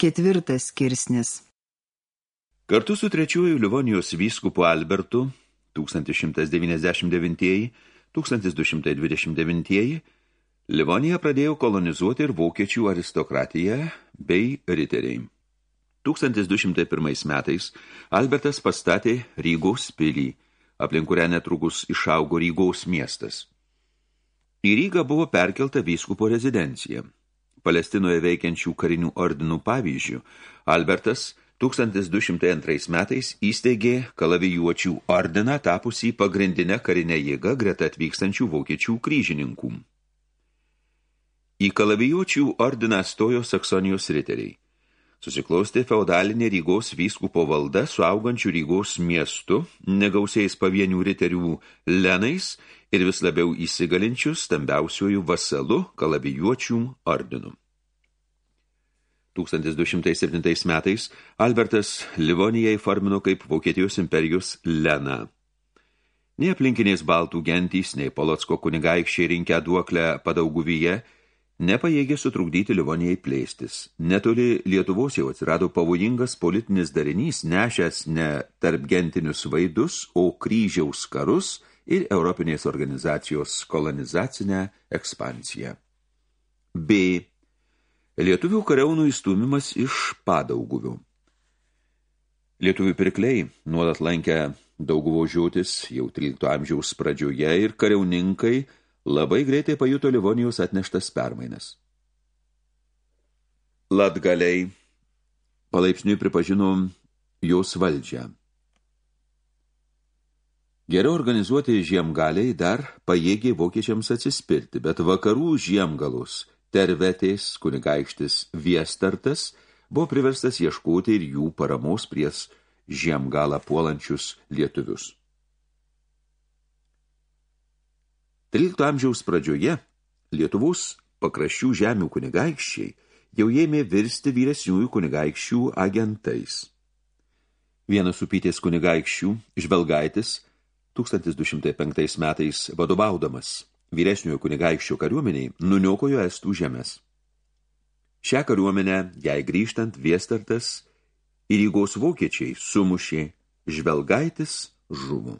Ketvirtas skirsnis Kartu su trečiuoju Livonijos vyskupu Albertu 1199-1229 Livonija pradėjo kolonizuoti ir vokiečių aristokratiją bei riteriai. 1201 metais Albertas pastatė Rygos pilį, aplink kurią netrukus išaugo Rygos miestas. Į Rygą buvo perkelta vyskupo rezidencija – Palestinoje veikiančių karinių ordinų pavyzdžių, Albertas 1202 metais įsteigė kalavijuočių ordiną tapusį pagrindinę karinę jėgą greta atvykstančių vokiečių kryžininkų. Į kalavijuočių ordiną stojo Saksonijos riteriai. Susiklostė feudalinė Rygos vyskupo valda su augančiu Rygos miestu, negausiais pavienių riterių lenais ir vis labiau įsigalinčių stambiausiųjų vasalų kalavijuočių ordinų. 1207 metais Albertas Livoniją įformino kaip Vokietijos imperijos Lena. Nei aplinkinės baltų gentys, nei Polotsko kunigaikščiai rinkę duoklę padauguvyje nepajėgė sutrukdyti Livonijai plėstis. Netoli Lietuvos jau atsirado pavojingas politinis darinys, nešęs ne tarp gentinius vaidus, o kryžiaus karus – ir Europinės organizacijos kolonizacinę ekspansiją. B. Lietuvių kariaunų įstumimas iš padauguvių. Lietuvių pirkliai nuolat lankę dauguvo žiotis jau 13 amžiaus pradžioje ir kariauninkai labai greitai pajuto Livonijos atneštas permainas. Latgaliai palaipsniui pripažino jos valdžią. Geriau organizuoti žiemgaliai dar pajėgė vokiečiams atsispirti, bet vakarų žiemgalus, tervetės, kunigaikštis Viestartas, buvo priverstas ieškoti ir jų paramos pries žiemgalą puolančius lietuvius. 13 amžiaus pradžioje Lietuvos pakraščių žemių kunigaikščiai jau ėmė virsti vyresniųjų kunigaikščių agentais. Vienas upytės kunigaikščių, žvelgaitis, 1205 metais vadovaudamas vyresniojo kunigaikščio kariuomeniai nuniokojo estų žemės. Šią kariuomenę, jai grįžtant, Viestartas ir Rygos vokiečiai sumušė žvelgaitis žuvų.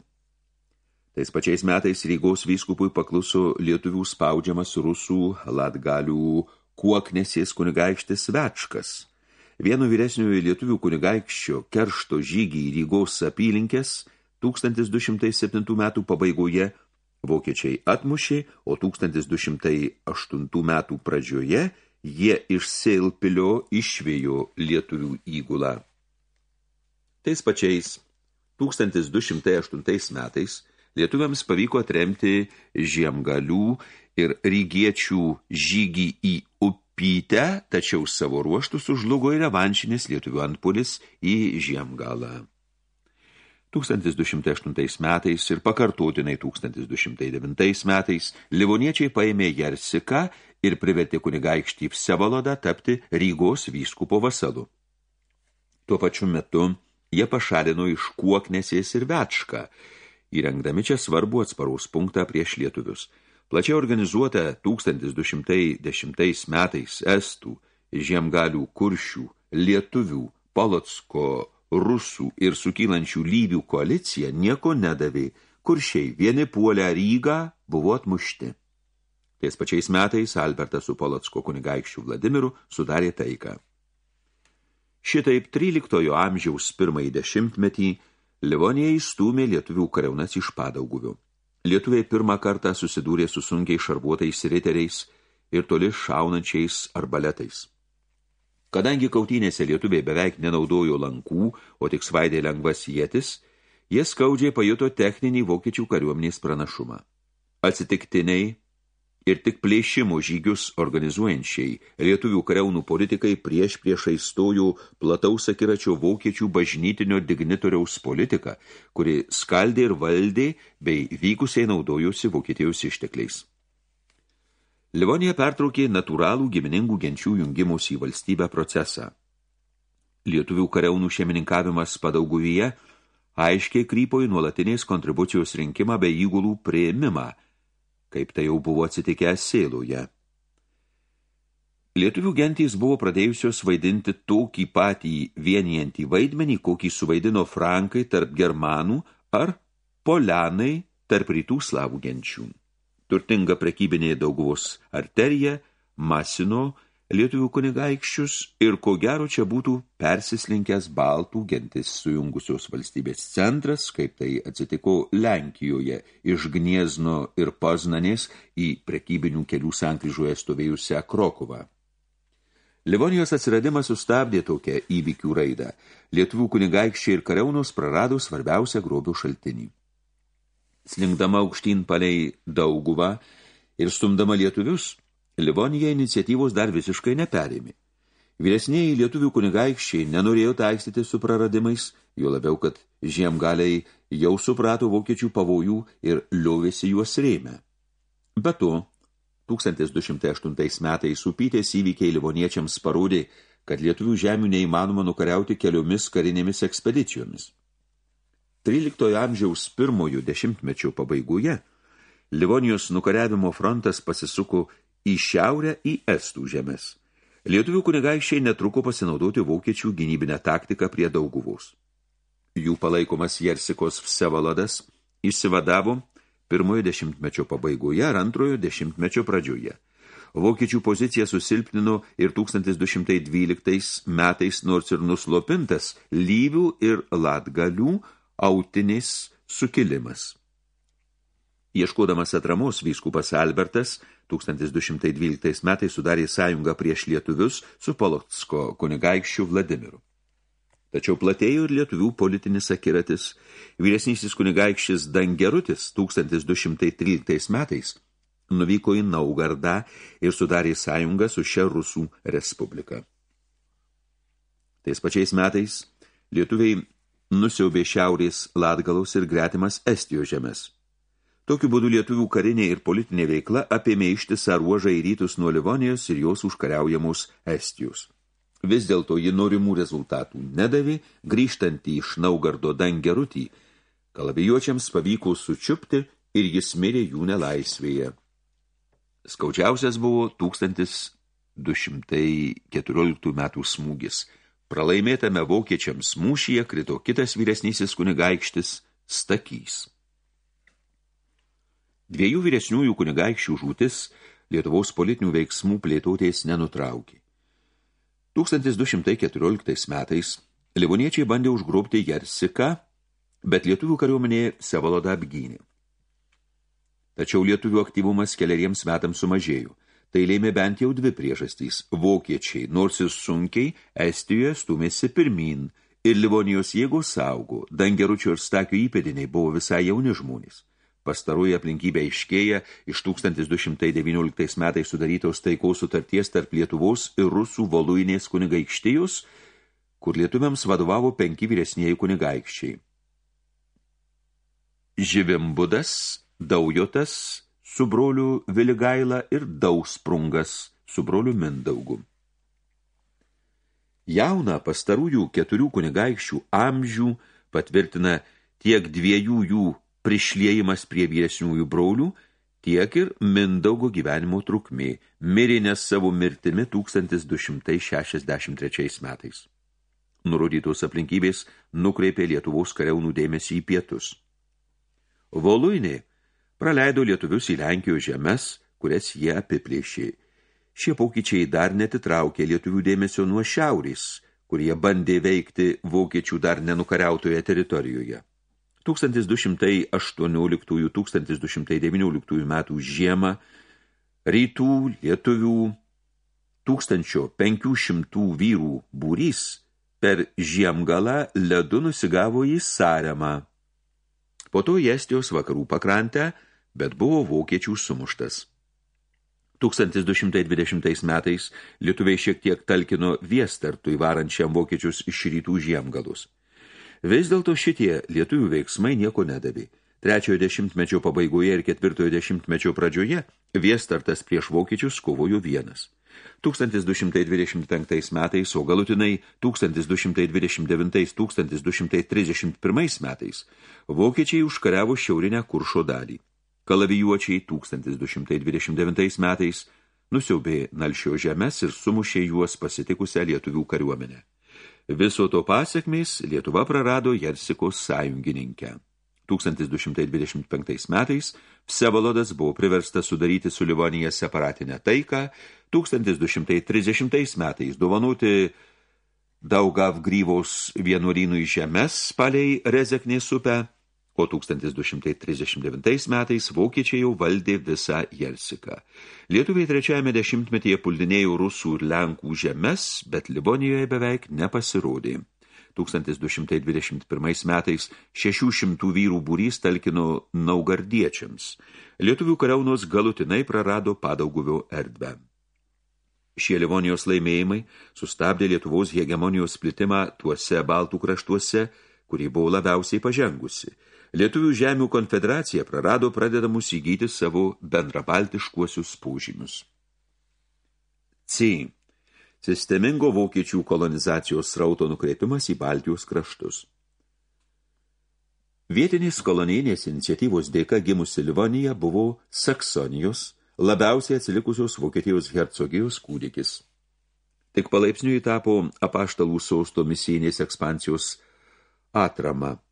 Tais pačiais metais Rygos vyskupui pakluso lietuvių spaudžiamas rusų latgalių kuoknesės kunigaikštis Večkas. Vieno vyresniojo lietuvių kunigaikščio keršto žygį į Rygos apylinkės – 1207 metų pabaigoje vokiečiai atmušė, o 1208 metų pradžioje jie iš Seilpilio išvėjo lietuvių įgulą. Tais pačiais 1208 metais lietuviams pavyko atremti žiemgalių ir rygiečių žygį į upytę, tačiau savo ruoštų sužlugo ir revanšinis lietuvių antpulis į žiemgalą. 1208 metais ir pakartotinai 1209 metais livoniečiai paėmė Jersiką ir privertė kunigaikštį Vsevalodą tapti Rygos vyskupo vasalu. Tuo pačiu metu jie pašalino iš Kuoknesės ir Večką, įrengdami čia svarbu atsparaus punktą prieš lietuvius. Plačiai organizuota 1210 metais estų, žiemgalių kuršių, lietuvių, Polotsko rusų ir sukylančių lyvių koalicija nieko nedavė, kuršiai vieni puolę Rygą buvo atmušti. Tais pačiais metais Albertas su Polotsko kunigaikščių Vladimiru sudarė taiką. Šitaip 13 amžiaus pirmąjį dešimtmetį Livonija įstūmė lietuvių kariaunas iš padauguvių. Lietuviai pirmą kartą susidūrė su sunkiai šarvuotais riteriais ir toli šaunančiais arbaletais. Kadangi kautynėse lietuviai beveik nenaudojo lankų, o tik svaidė lengvas jėtis, jie skaudžiai pajuto techninį vokiečių kariuomenės pranašumą. Atsitiktiniai ir tik plėšimo žygius organizuojančiai lietuvių kariaunų politikai prieš priešai stojų plataus akiračio vokiečių bažnytinio dignitoriaus politiką, kuri skaldė ir valdė bei vykusiai naudojosi Vokietijos ištekliais. Livonija pertraukė natūralų giminingų genčių jungimus į valstybę procesą. Lietuvių kariaunų šeimininkavimas padauguvyje aiškiai krypo į nuolatinės kontribucijos rinkimą bei įgulų prieimimą, kaip tai jau buvo atsitikę Sėloje. Lietuvių gentys buvo pradėjusios vaidinti tokį patį vienijantį vaidmenį, kokį suvaidino frankai tarp germanų ar polianai tarp rytų slavų genčių. Turtinga prekybinė dauguvos arterija masino lietuvių kunigaikščius ir ko gero čia būtų persislinkęs baltų gentis sujungusios valstybės centras, kaip tai atsitiko Lenkijoje iš Gniezno ir Poznanės į prekybinių kelių sankryžoje stovėjusią Krokovą. Livonijos atsiradimas sustabdė tokią įvykių raidą. Lietuvių kunigaikščiai ir kariaunos prarado svarbiausią grobio šaltinį. Slinkdama aukštyn palei dauguvą ir stumdama lietuvius, Livonija iniciatyvos dar visiškai neperėmė. Vyresnėjai lietuvių kunigaikščiai nenorėjo taikstyti su praradimais, jo labiau, kad žiemgaliai jau suprato vokiečių pavojų ir liovėsi juos rėmę. Be to, 1208 metais supytės įvykiai livoniečiams parodė, kad lietuvių žemių neįmanoma nukariauti keliomis karinėmis ekspedicijomis. 13 amžiaus pirmojo dešimtmečio pabaigoje Livonijos nukariavimo frontas pasisuko į šiaurę į Estų žemės. Lietuvių kunigaikščiai netruko pasinaudoti vokiečių gynybinę taktiką prie dauguvos. Jų palaikomas Jersikos Vsevalodas išsivadavo pirmojo dešimtmečio pabaigoje ar antrojo dešimtmečio pradžioje. Vokiečių pozicija susilpnino ir 1212 metais nors ir nuslopintas lyvių ir latgalių autinis sukilimas. Ieškodamas atramos vyskupas Albertas 1212 metais sudarė sąjungą prieš lietuvius su Polotsko kunigaikščiu Vladimiru. Tačiau platėjo ir lietuvių politinis akiratis. Vyresnysis kunigaikščis Dangerutis 1213 metais nuvyko į Naugardą ir sudarė sąjungą su šia Rusų Respublika. Tais pačiais metais lietuviai nusiaubė šiaurės Latgalos ir gretimas Estijos žemės. Tokiu būdu lietuvių karinė ir politinė veikla apėmė ištisą ruožą į rytus nuo Livonijos ir jos užkariaujamos Estijos. Vis dėlto ji norimų rezultatų nedavė, grįžtant į Šnaugardo dangerutį, kalavijuočiams pavyko sučiupti ir jis mirė jų nelaisvėje. Skaudžiausias buvo 1214 metų smūgis. Pralaimėtame vokiečiams mūšyje krito kitas vyresnysis kunigaikštis Stakys. Dviejų vyresniųjų kunigaikščių žūtis Lietuvos politinių veiksmų plėtotės nenutraukė. 1214 metais Livoniečiai bandė užgrobti Jersiką, bet lietuvių kariuomenė Sevalodą apgynė. Tačiau lietuvių aktyvumas keliariems metams sumažėjo. Tai lėmė bent jau dvi priežastys. Vokiečiai, nors ir sunkiai, Estijoje stumėsi pirmin ir Livonijos jėgos saugo, Dangeručio ir Stakio įpėdiniai buvo visai jauni žmonės. Pastaroji aplinkybė iškėja iš 1219 metais sudarytos taikaus sutarties tarp Lietuvos ir Rusų voluinės kunigaikštijos, kur lietuviams vadovavo penki vyresnieji kunigaikščiai. Živimbudas, Daujotas su broliu Viligaila ir Dausprungas su broliu Mindaugu. Jauna pastarųjų keturių kunigaikščių amžių patvirtina tiek dviejų jų prišliejimas prie vyresniųjų braulių, tiek ir Mindaugo gyvenimo trukmė, mirė nes savo mirtimi 1263 metais. Nurodytos aplinkybės nukreipė Lietuvos kariaunų dėmesį į pietus. Voluinė praleido lietuvius į Lenkijos žemes, kurias jie apiplėšė. Šie pokyčiai dar netitraukė lietuvių dėmesio nuo šiaurės, kurie bandė veikti vokiečių dar nenukariautoje teritorijoje. 1218-1219 metų žiemą rytų lietuvių 1500 vyrų būrys per žiemgalą ledu nusigavo į Saremą. Po to į Estijos vakarų pakrantę, bet buvo vokiečių sumuštas. 1220 metais lietuviai šiek tiek talkino Viestartui varančiam vokiečius iš rytų žiemgalus. Vis dėlto šitie lietuvių veiksmai nieko nedavė. Trečiojo dešimtmečio pabaigoje ir ketvirtojo dešimtmečio pradžioje Viestartas prieš vokiečius kovojo vienas. 1225 metais, o galutinai 1229-1231 metais vokiečiai užkariavo šiaurinę kuršo dalį. Kalavijuočiai 1229 metais nusiaubė Nalšio žemės ir sumušė juos pasitikusią lietuvių kariuomenę. Viso to pasiekmės Lietuva prarado Jersikos sąjungininkę. 1225 metais Vsevolodas buvo priverstas sudaryti su Livonija separatinę taiką, 1230 metais dovanoti Daugav Gryvaus vienuolynui žemės palei Rezeknės upę, o 1239 metais vokiečiai jau valdė visą Jelsiką. Lietuviai trečiajame dešimtmetyje puldinėjo rusų ir lenkų žemės, bet Livonijoje beveik nepasirodė. 1221 metais 600 vyrų būrys talkino naugardiečiams. Lietuvių kariaunos galutinai prarado padauguvio erdvę. Šie Livonijos laimėjimai sustabdė Lietuvos hegemonijos splitimą tuose baltų kraštuose, kurį buvo labiausiai pažengusi – Lietuvių žemių konfederacija prarado pradedamus įgyti savo bendrabaltiškuosius paužymius. C. Sistemingo vokiečių kolonizacijos srauto nukreipimas į Baltijos kraštus. Vietinės kolonijinės iniciatyvos dėka gimusi Livonija buvo Saksonijos, labiausiai atsilikusios Vokietijos hercogijos kūdikis. Tik palaipsniui tapo apaštalų sausto misijinės ekspansijos atrama –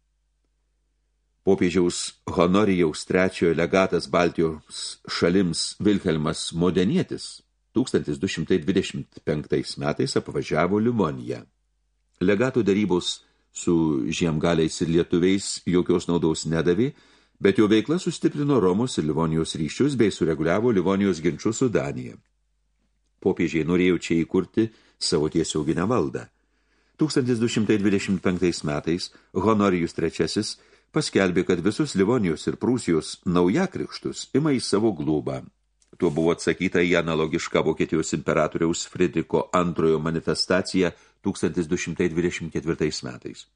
Popiežiaus Honorijaus trečiojo legatas Baltijos šalims Vilhelmas Modenietis 1225 metais apvažiavo Livoniją. Legato darybos su žiemgaliais ir lietuviais jokios naudos nedavė, bet jo veikla sustiprino Romos ir Livonijos ryšius bei sureguliavo Livonijos ginčius su Danija. Popiežiai norėjo čia įkurti savo tiesioginę valdą. 1225 metais Honorijus III paskelbė, kad visus Livonijos ir Prūsijos naujakrikštus ima į savo glūbą. Tuo buvo atsakyta į analogišką Vokietijos imperatoriaus Friedriko antrojo manifestaciją 1224 metais.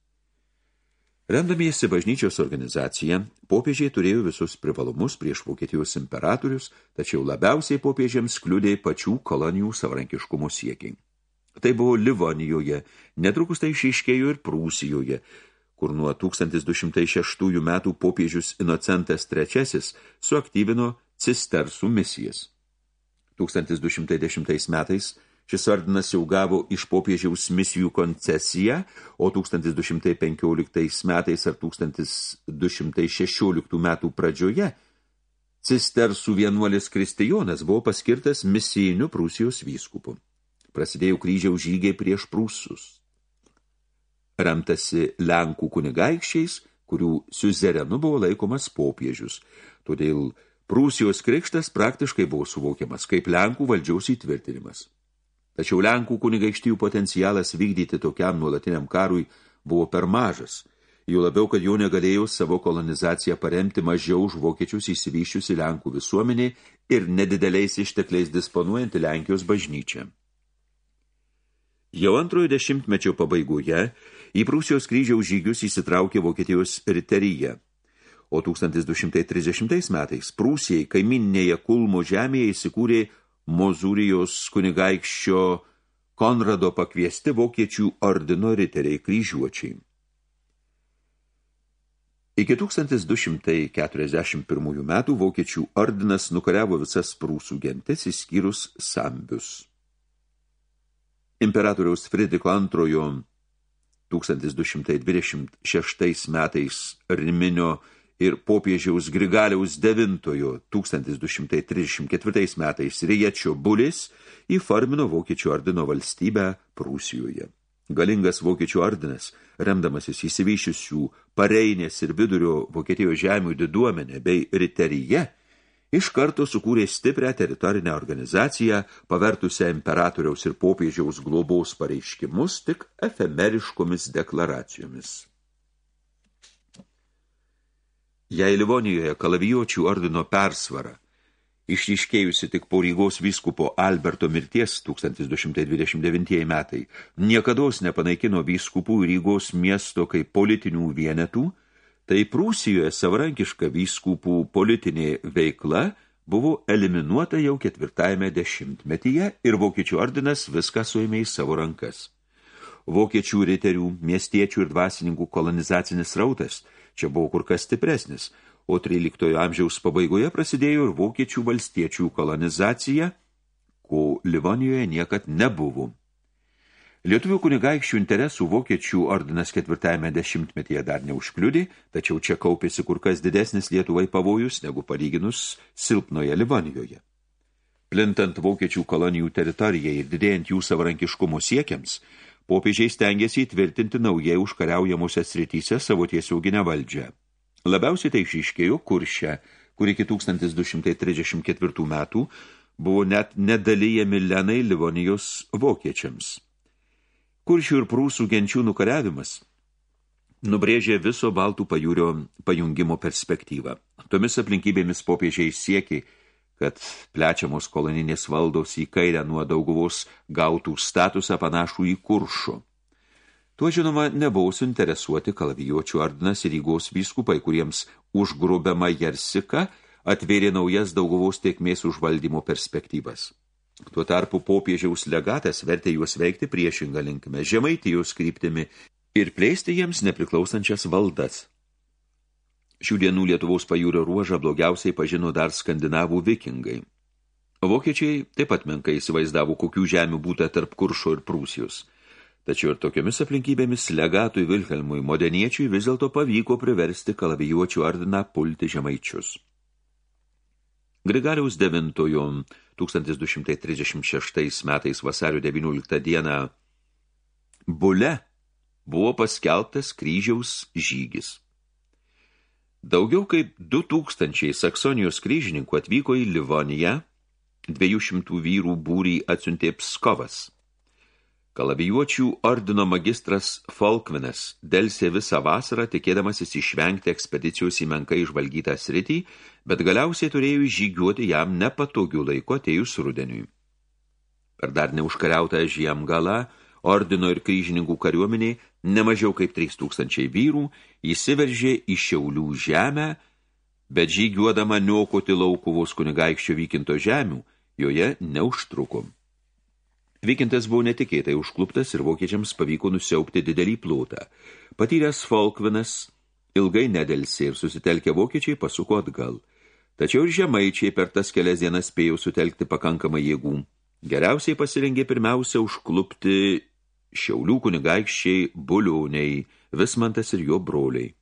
Remdamiesi bažnyčios organizaciją, popiežiai turėjo visus privalumus prieš Vokietijos imperatorius, tačiau labiausiai popiežiams kliudė pačių kolonijų savarankiškumo siekiai. Tai buvo Livonijoje, netrukus tai išaiškėjo ir Prūsijoje, kur nuo 1206 metų popiežius Inocentas III suaktyvino cistersų misijas. 1210 metais šis ordinas jau gavo iš popiežiaus misijų koncesiją, o 1215 metais ar 1216 metų pradžioje cistersų vienuolis Kristijonas buvo paskirtas misijiniu Prūsijos vyskupu. Prasidėjo kryžiaus žygiai prieš prūsus remtasi Lenkų kunigaikščiais, kurių siuzerenu buvo laikomas popiežius. Todėl Prūsijos krikštas praktiškai buvo suvokiamas kaip Lenkų valdžiaus įtvirtinimas. Tačiau Lenkų kunigaikštijų potencialas vykdyti tokiam nuolatiniam karui buvo per mažas, jau labiau, kad jau negalėjo savo kolonizaciją paremti mažiau už vokiečius įsivyščiusi Lenkų visuomenė ir nedideliais ištekliais disponuojanti Lenkijos bažnyčia. Jau antrojo dešimtmečio pabaigoje Į Prūsijos kryžiaus žygius įsitraukė Vokietijos riteryje. O 1230 metais Prūsijai kaiminėje Kulmo žemėje įsikūrė Mozūrijos kunigaikščio Konrado pakviesti vokiečių ordino riteriai kryžiuočiai. Iki 1241 metų vokiečių ordinas nukariavo visas prūsų gentis, įskyrus sambius. Imperatoriaus Fridriko antrojo 1226 metais Riminio ir popiežiaus Grigaliaus IX 1234 metais Riječio Bulis įformino Vokiečių ordino valstybę Prūsijoje. Galingas Vokiečių ordinas, remdamasis įsivyšiusių Pareinės ir vidurio Vokietijos žemių diduomenė bei riteryje, iš karto sukūrė stiprią teritorinę organizaciją, pavertusią imperatoriaus ir popiežiaus globos pareiškimus tik efemeriškomis deklaracijomis. Jei Livonijoje kalavijočių ordino persvara, išryškėjusi tik po Rygos vyskupo Alberto mirties 1229 metai, niekados nepanaikino vyskupų Rygos miesto kaip politinių vienetų, tai Prūsijoje savarankiška vyskupų politinė veikla buvo eliminuota jau ketvirtajame dešimtmetyje ir vokiečių ordinas viską suėmė į savo rankas. Vokiečių riterių, miestiečių ir dvasininkų kolonizacinis rautas čia buvo kur kas stipresnis, o 13 amžiaus pabaigoje prasidėjo ir vokiečių valstiečių kolonizacija, ko Livonijoje niekad nebuvo. Lietuvių kunigaikščių interesų vokiečių ordinas ketvirtajame dešimtmetyje dar neužkliudė, tačiau čia kaupėsi kur kas didesnis Lietuvai pavojus negu palyginus silpnoje Livonijoje. Plintant vokiečių kolonijų teritorijai ir didėjant jų savarankiškumo siekiams, popiežiai stengiasi įtvirtinti naujai užkariaujamuose srityse savo tiesioginę valdžią. Labiausiai tai išiškėjo kuršę, kur iki 1234 metų buvo net nedalyjami lenai Livonijos vokiečiams. Kuršių ir prūsų genčių nukariavimas nubrėžė viso Baltų pajūrio pajungimo perspektyvą. Tomis aplinkybėmis popiežiai siekė, kad plečiamos koloninės valdos į kairę nuo dauguvos gautų statusą panašų į kuršų. Tuo žinoma nebuvo suinteresuoti kalavijuočių ardinas ir Rygos vyskupai, kuriems užgrubiama Jersika atvėrė naujas dauguvos tiekmės užvaldymo perspektyvas. Tuo tarpu popiežiaus legatas vertė juos veikti priešingą linkme, žemaitijos kryptimi ir plėsti jiems nepriklausančias valdas. Šių dienų Lietuvos pajūrio ruožą blogiausiai pažino dar skandinavų vikingai. Vokiečiai taip pat menkai įsivaizdavo, kokių žemių būta tarp Kuršo ir Prūsijos. Tačiau ir tokiomis aplinkybėmis legatui Vilhelmui moderniečiui vis dėlto pavyko priversti kalavijuočių ardiną pulti žemaičius. Grigaliaus devintojo 1236 metais vasario 19 dieną Bule buvo paskelbtas kryžiaus žygis. Daugiau kaip 2000 Saksonijos kryžininkų atvyko į Livoniją, 200 vyrų būrį atsiuntė Pskovas. Kalavijuočių ordino magistras Folkvinas delsė visą vasarą, tikėdamasis išvengti ekspedicijos į menkai išvalgytą sritį, bet galiausiai turėjo žygiuoti jam nepatogių laiko atėjus rudeniui. Per dar neužkariautą žiem galą, ordino ir kryžininkų kariuomenė, nemažiau kaip 3000 vyrų, įsiveržė į Šiaulių žemę, bet žygiuodama niokoti laukuvos kunigaikščio vykinto žemių, joje neužtrukom. Vykintas buvo netikėtai užkluptas ir vokiečiams pavyko nusiaupti didelį plotą. Patyręs Folkvinas ilgai nedelsė ir susitelkę vokiečiai pasuko atgal. Tačiau ir žemaičiai per tas kelias dienas spėjo sutelkti pakankamą jėgų. Geriausiai pasirengė pirmiausia užklupti šiaulių kunigaikščiai bulioniai, Vismantas ir jo broliai.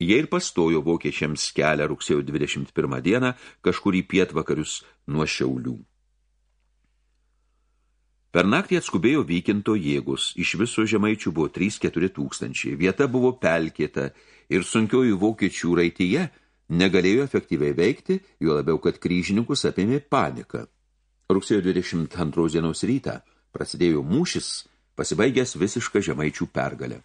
Jie ir pastojo vokiečiams kelią rugsėjo 21 dieną kažkur į pietvakarius nuo šiaulių. Per naktį atskubėjo vykinto jėgus, iš viso žemaičių buvo 3-4 tūkstančiai, vieta buvo pelkėta ir sunkiojų vokiečių raityje negalėjo efektyviai veikti, jo labiau, kad kryžininkus apėmė panika. Rugsėjo 22 dienos rytą prasidėjo mūšis, pasibaigęs visišką žemaičių pergalę.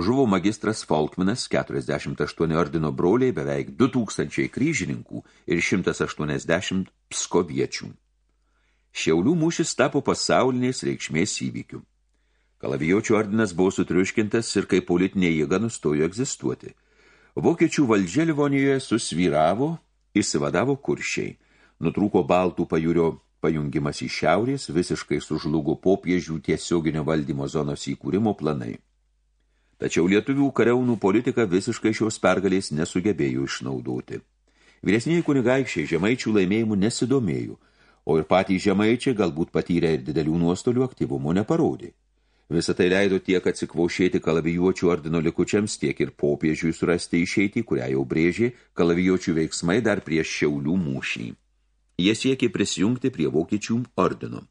Žuvo magistras Folkminas, 48 ordino broliai, beveik 2000 kryžininkų ir 180 pskoviečių. Šiaulių mūšis tapo pasaulinės reikšmės įvykių. Kalavijočių ordinas buvo sutriuškintas ir kaip politinė jėga nustojo egzistuoti. Vokiečių valdžia Livonijoje susvyravo, įsivadavo kuršiai. Nutrūko Baltų pajūrio pajungimas į šiaurės, visiškai sužlugo popiežių tiesioginio valdymo zonos įkūrimo planai. Tačiau lietuvių kariaunų politika visiškai šios pergalės nesugebėjo išnaudoti. Vyresniai kunigaikščiai žemaičių laimėjimų nesidomėjo – o ir patys žemaičiai galbūt patyrė ir didelių nuostolių aktyvumo neparodė. Visą tai leido tiek atsikvaušėti kalavijuočių ordino likučiams, tiek ir popiežiui surasti išeitį, kurią jau brėžė kalavijuočių veiksmai dar prieš šiaulių mūšį. Jie siekė prisijungti prie vokiečių ordino.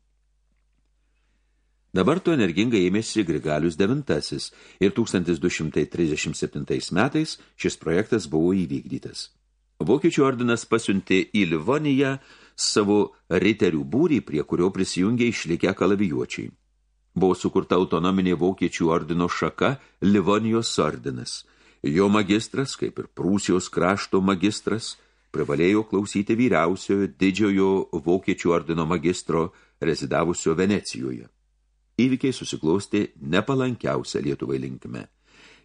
Dabar to energingai ėmėsi Grigalius IX ir 1237 metais šis projektas buvo įvykdytas. Vokiečių ordinas pasiuntė į Livoniją savo riterių būrį, prie kurio prisijungė išlikę kalavijuočiai. Buvo sukurta autonominė vokiečių ordino šaka Livonijos ordinas. Jo magistras, kaip ir Prūsijos krašto magistras, privalėjo klausyti vyriausiojo didžiojo vokiečių ordino magistro rezidavusio Venecijoje. Įvykiai susiklosti nepalankiausia Lietuvai linkme.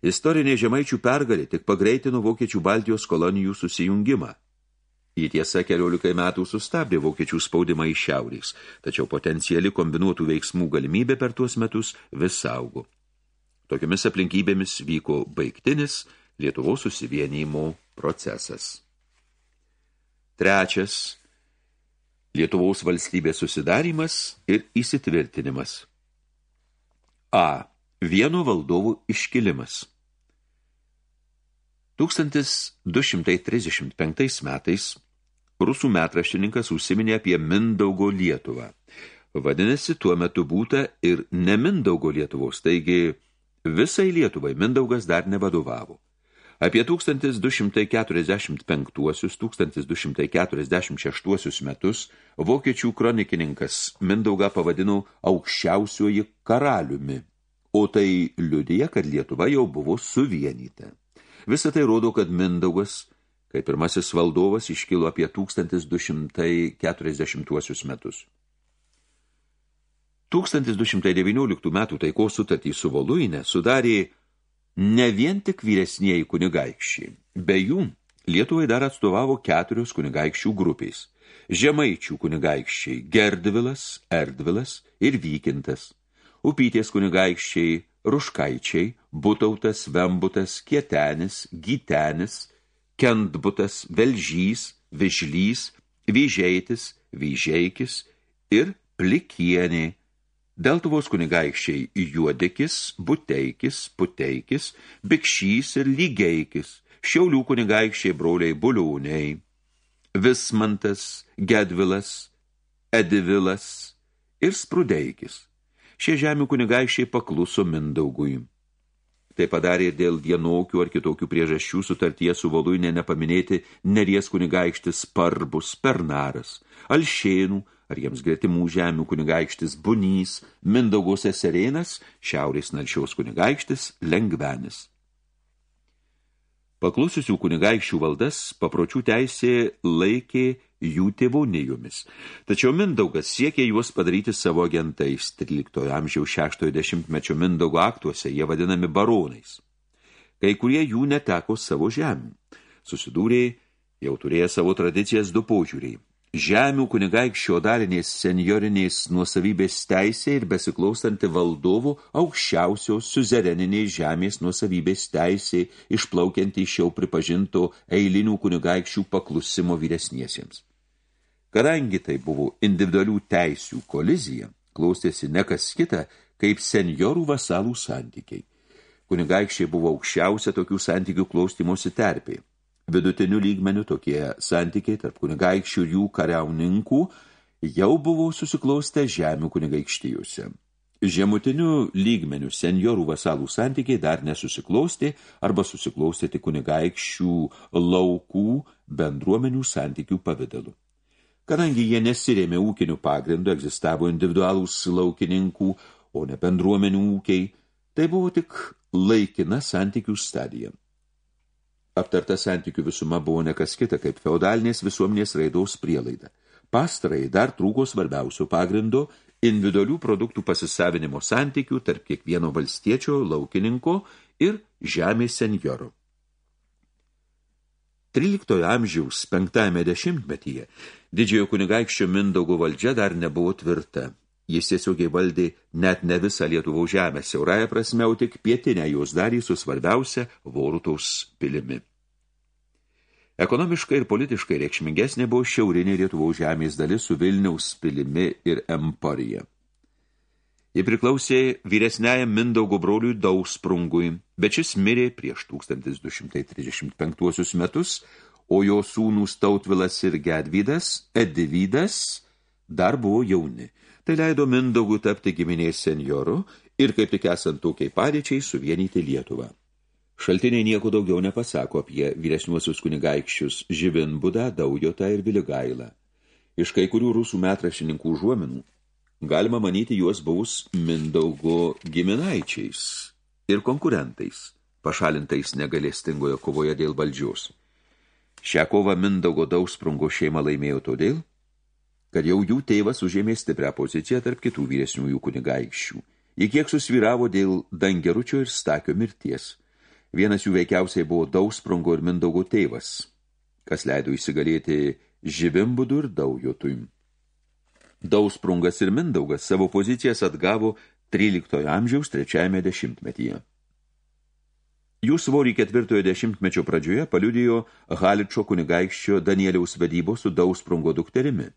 Istorinė žemaičių pergalė tik pagreitino vokiečių Baltijos kolonijų susijungimą. Į tiesa keliolikai metų sustabdė vokiečių spaudimą iš šiaurės, tačiau potenciali kombinuotų veiksmų galimybė per tuos metus vis saugo. Tokiomis aplinkybėmis vyko baigtinis Lietuvos susivienijimo procesas. Trečias Lietuvaus valstybės susidarimas ir įsitvirtinimas. A. Vieno valdovų iškilimas. 1235 metais rusų metraštininkas užsiminė apie Mindaugo Lietuvą. Vadinasi, tuo metu būta ir ne Mindaugo Lietuvos, taigi visai Lietuvai Mindaugas dar nevadovavo. Apie 1245-1246 metus vokiečių kronikininkas Mindaugą pavadino aukščiausioji karaliumi, o tai liudija, kad Lietuva jau buvo suvienyta. Visą tai rodo, kad Mindaugas, kaip pirmasis valdovas, iškilo apie 1240 metus. 1219 metų taikos sutartį su Voluinė sudarė ne vien tik vyresnieji kunigaikščiai. Be jų Lietuvai dar atstovavo keturios kunigaikščių grupės. Žemaičių kunigaikščiai Gerdvilas, Erdvilas ir Vykintas. Upytės kunigaikščiai Ruškaičiai, Butautas, Vembutas, Kietenis, Gytenis, Kentbutas, Velžys, Vižlys, Vyžeitis, Vyžeikis ir Plikienė Deltuvos kunigaikščiai Juodekis, Buteikis, Puteikis, Bikšys ir Lygeikis, Šiaulių kunigaikščiai broliai Buliūniai, Vismantas, Gedvilas, Edivilas ir Sprudeikis. Šie žemių kunigaikščiai pakluso Mindaugui. Tai padarė dėl vienokių ar kitokių priežasčių sutartie su Voluinė nepaminėti Neries kunigaikštis Parbus, Pernaras, Alšėnų, ar jiems gretimų žemių kunigaikštis Bunys, Mindaugos Eserėnas, šiaurės Nalšiaus kunigaikštis Lengvenis. Paklusiusių kunigaikščių valdas papročių teisė laikė jų tėvonijomis. Tačiau Mindaugas siekė juos padaryti savo agentais. 13 amžiaus 60 mečio Mindaugo aktuose jie vadinami baronais. Kai kurie jų neteko savo žemių. Susidūrė, jau turėjo savo tradicijas du požiūriai žemių kunigaikščio dalinės senjorinės nuosavybės teisė ir besiklausanti valdovų aukščiausios suzereninės žemės nuosavybės teisė išplaukianti iš jau pripažinto eilinių kunigaikščių paklusimo vyresniesiems. Kadangi tai buvo individualių teisių kolizija, klausėsi ne kas kita, kaip senjorų vasalų santykiai. Kunigaikščiai buvo aukščiausia tokių santykių klaustymosi terpė. Vidutiniu lygmeniu tokie santykiai tarp kunigaikščių ir jų kariauninkų jau buvo susiklaustę žemių kunigaikštijose. Žemutiniu lygmeniu senjorų vasalų santykiai dar nesusiklaustė arba susiklaustė tik kunigaikščių laukų bendruomenių santykių pavidalu. Kadangi jie nesirėmė ūkinių pagrindų, egzistavo individualūs laukininkų, o ne bendruomenių ūkiai, tai buvo tik laikina santykių stadija. Aptarta santykių visuma buvo nekas kita, kaip feudalinės visuomenės raidaus prielaida. Pastarai dar trūko svarbiausių pagrindo individualių produktų pasisavinimo santykių tarp kiekvieno valstiečio, laukininko ir žemės senjoro. 13 amžiaus penktame dešimtmetyje didžiojo kunigaikščio Mindaugo valdžia dar nebuvo tvirta. Jis tiesiogiai valdė net ne visą Lietuvų žemę, siaurąją prasme, o tik pietinę jos dalį su svarbiausia Vorutos pilimi. Ekonomiškai ir politiškai reikšmingesnė buvo šiaurinė Lietuvos žemės dalis su Vilniaus pilimi ir emporija. Ji priklausė vyresniajam Mindaugo broliui Dausprungui, bet šis mirė prieš 1235 metus, o jo sūnūs Tautvilas ir Gedvydas, Edivydas, dar buvo jauni – Tai leido Mindaugų tapti giminės senjoru ir kaip tik esant tokiai padėčiai suvienyti Lietuvą. Šaltiniai nieko daugiau nepasako apie vyresniuosius kunigaikščius Živinbudą, Daujotą ir Viligailą. Iš kai kurių rusų metrašininkų užuomenų galima manyti juos buvus Mindaugo giminaičiais ir konkurentais, pašalintais negalestingoje kovoje dėl valdžios. Šią kovą Mindaugo Dausprungo šeima laimėjo todėl, kad jau jų tėvas užėmė stiprią poziciją tarp kitų vyresniųjų kunigaikščių. Jie kiek susviravo dėl Dangeručio ir Stakio mirties. Vienas jų veikiausiai buvo Dausprungo ir Mindaugo tėvas, kas leido įsigalėti Živimbudu ir Daujotui. Dausprungas ir Mindaugas savo pozicijas atgavo 13 amžiaus trečiajame dešimtmetyje. Jų svorį ketvirtojo dešimtmečio pradžioje paliudijo Haličo kunigaikščio Danieliaus vedybo su Dausprungo dukterimi.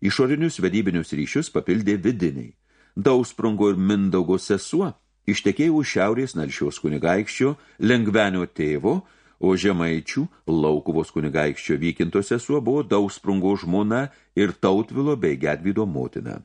Išorinius vedybinius ryšius papildė vidiniai. Dausprungo ir Mindaugo sesuo ištekėjo už šiaurės Nalšiaus kunigaikščio Lengvenio tėvo, o žemaičių Laukuvos kunigaikščio Vykinto sesuo buvo Dausprungo žmona ir Tautvilo bei Gedvydo motina.